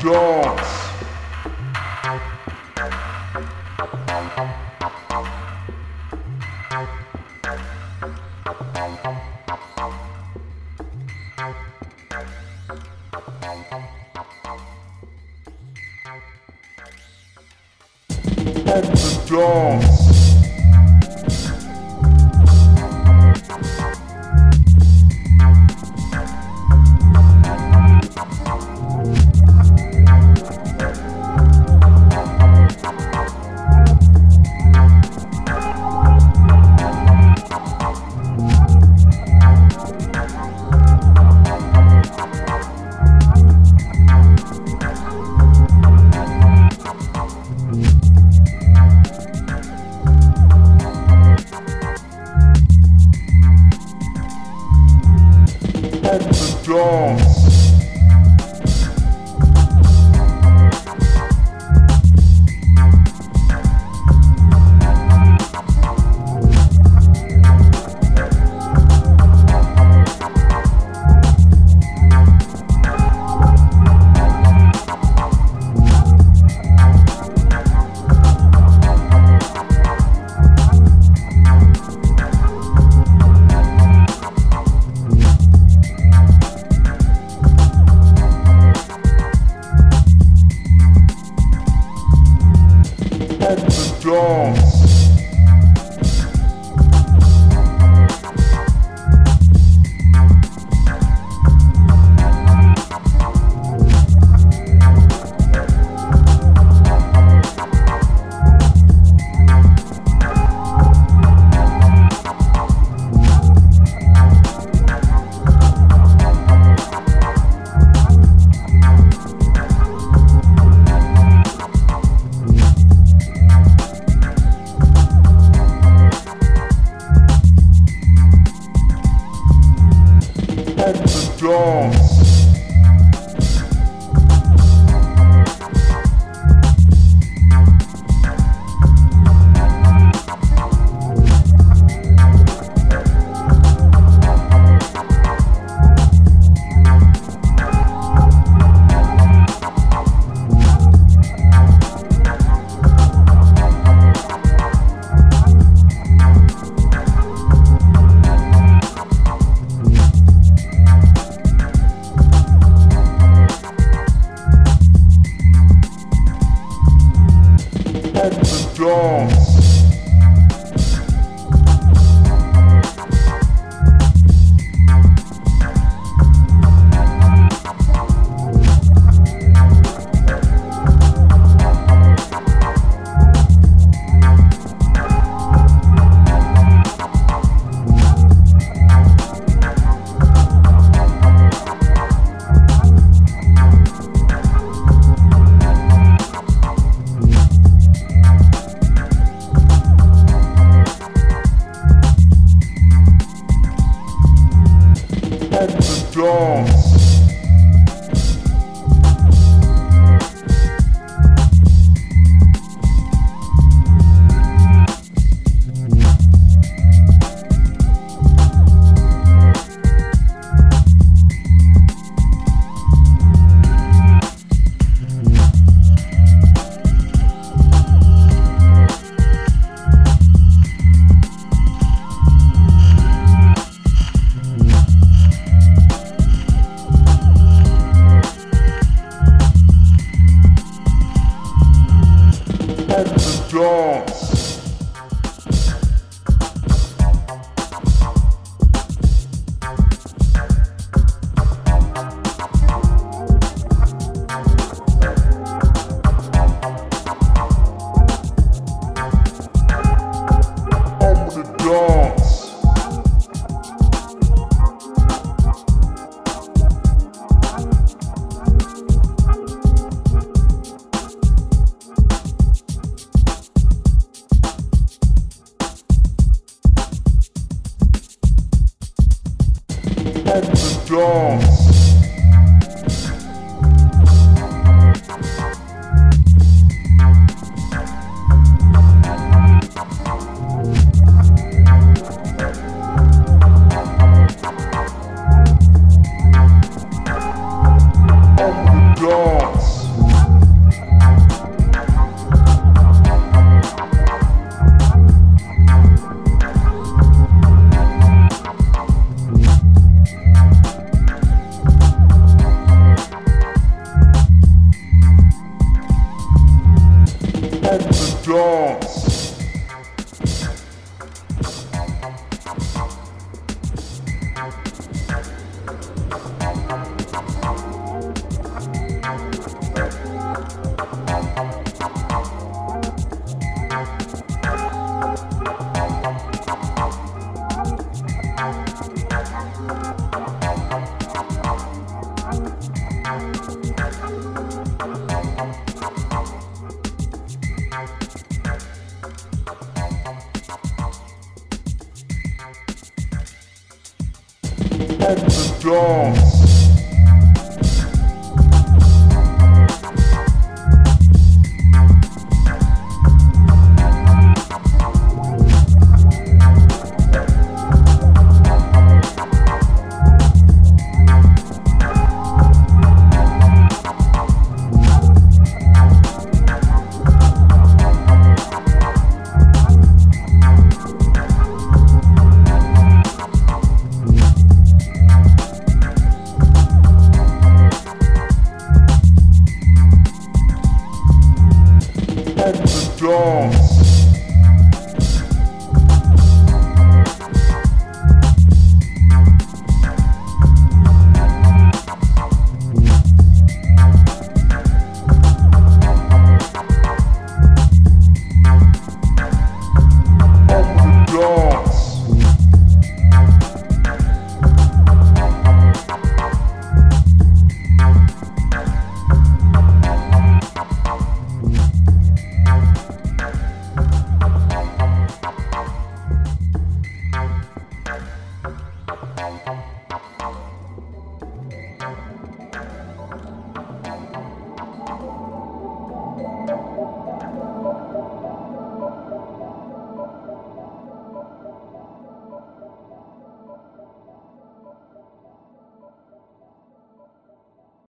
Dance! the dance. the dance. silence flanc France. the dance. open dance. Come to dance. dance